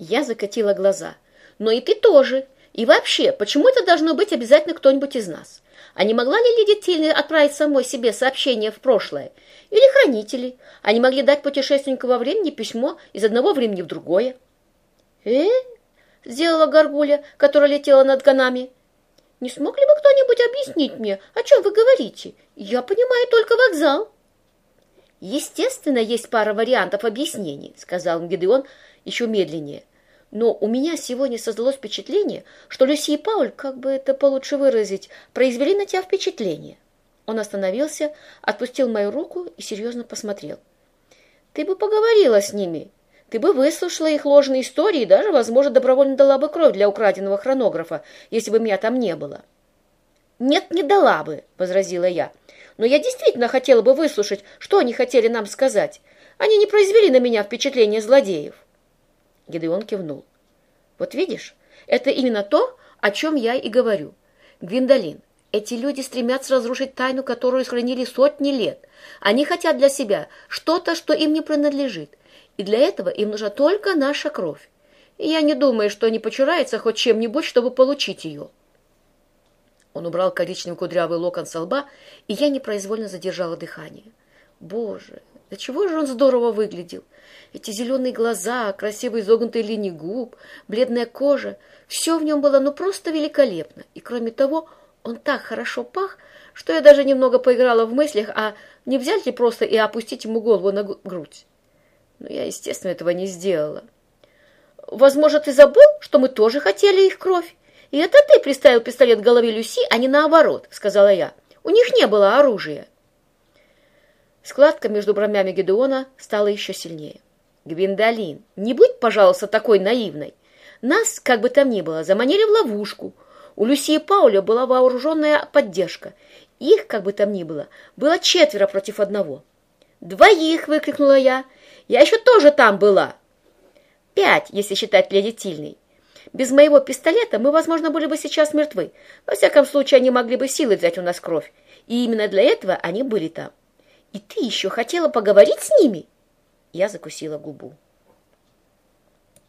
Я закатила глаза. Но и ты тоже. И вообще, почему это должно быть обязательно кто-нибудь из нас? А не могла ли Лидия Тильна отправить самой себе сообщение в прошлое? Или хранители? Они могли дать путешественнику во времени письмо из одного времени в другое. «Э?» — сделала горгулья, которая летела над канами. «Не смог ли бы кто-нибудь объяснить мне, о чем вы говорите? Я понимаю только вокзал». «Естественно, есть пара вариантов объяснений», — сказал Гедеон еще медленнее. «Но у меня сегодня создалось впечатление, что Люси и Пауль, как бы это получше выразить, произвели на тебя впечатление». Он остановился, отпустил мою руку и серьезно посмотрел. «Ты бы поговорила с ними. Ты бы выслушала их ложные истории и даже, возможно, добровольно дала бы кровь для украденного хронографа, если бы меня там не было». «Нет, не дала бы», — возразила я. «Но я действительно хотела бы выслушать, что они хотели нам сказать. Они не произвели на меня впечатление злодеев». Гедеон кивнул. «Вот видишь, это именно то, о чем я и говорю. Гвиндолин, эти люди стремятся разрушить тайну, которую сохранили сотни лет. Они хотят для себя что-то, что им не принадлежит. И для этого им нужна только наша кровь. И я не думаю, что они почураются хоть чем-нибудь, чтобы получить ее. Он убрал коричневый кудрявый локон со лба, и я непроизвольно задержала дыхание. Боже, да чего же он здорово выглядел! Эти зеленые глаза, красивые изогнутые линии губ, бледная кожа — все в нем было ну просто великолепно. И кроме того, он так хорошо пах, что я даже немного поиграла в мыслях, а не взять ли просто и опустить ему голову на грудь. Но я, естественно, этого не сделала. Возможно, ты забыл, что мы тоже хотели их кровь? И это ты приставил пистолет к голове Люси, а не наоборот, сказала я. У них не было оружия. Складка между бровями Гедеона стала еще сильнее. Гвиндолин, не будь, пожалуйста, такой наивной. Нас, как бы там ни было, заманили в ловушку — у Люси и Пауля была вооруженная поддержка. Их, как бы там ни было, было четверо против одного. «Двоих!» — выкрикнула я. «Я еще тоже там была!» «Пять, если считать леди Тильной. Без моего пистолета мы, возможно, были бы сейчас мертвы. Во всяком случае, они могли бы силой взять у нас кровь. И именно для этого они были там. И ты еще хотела поговорить с ними?» Я закусила губу.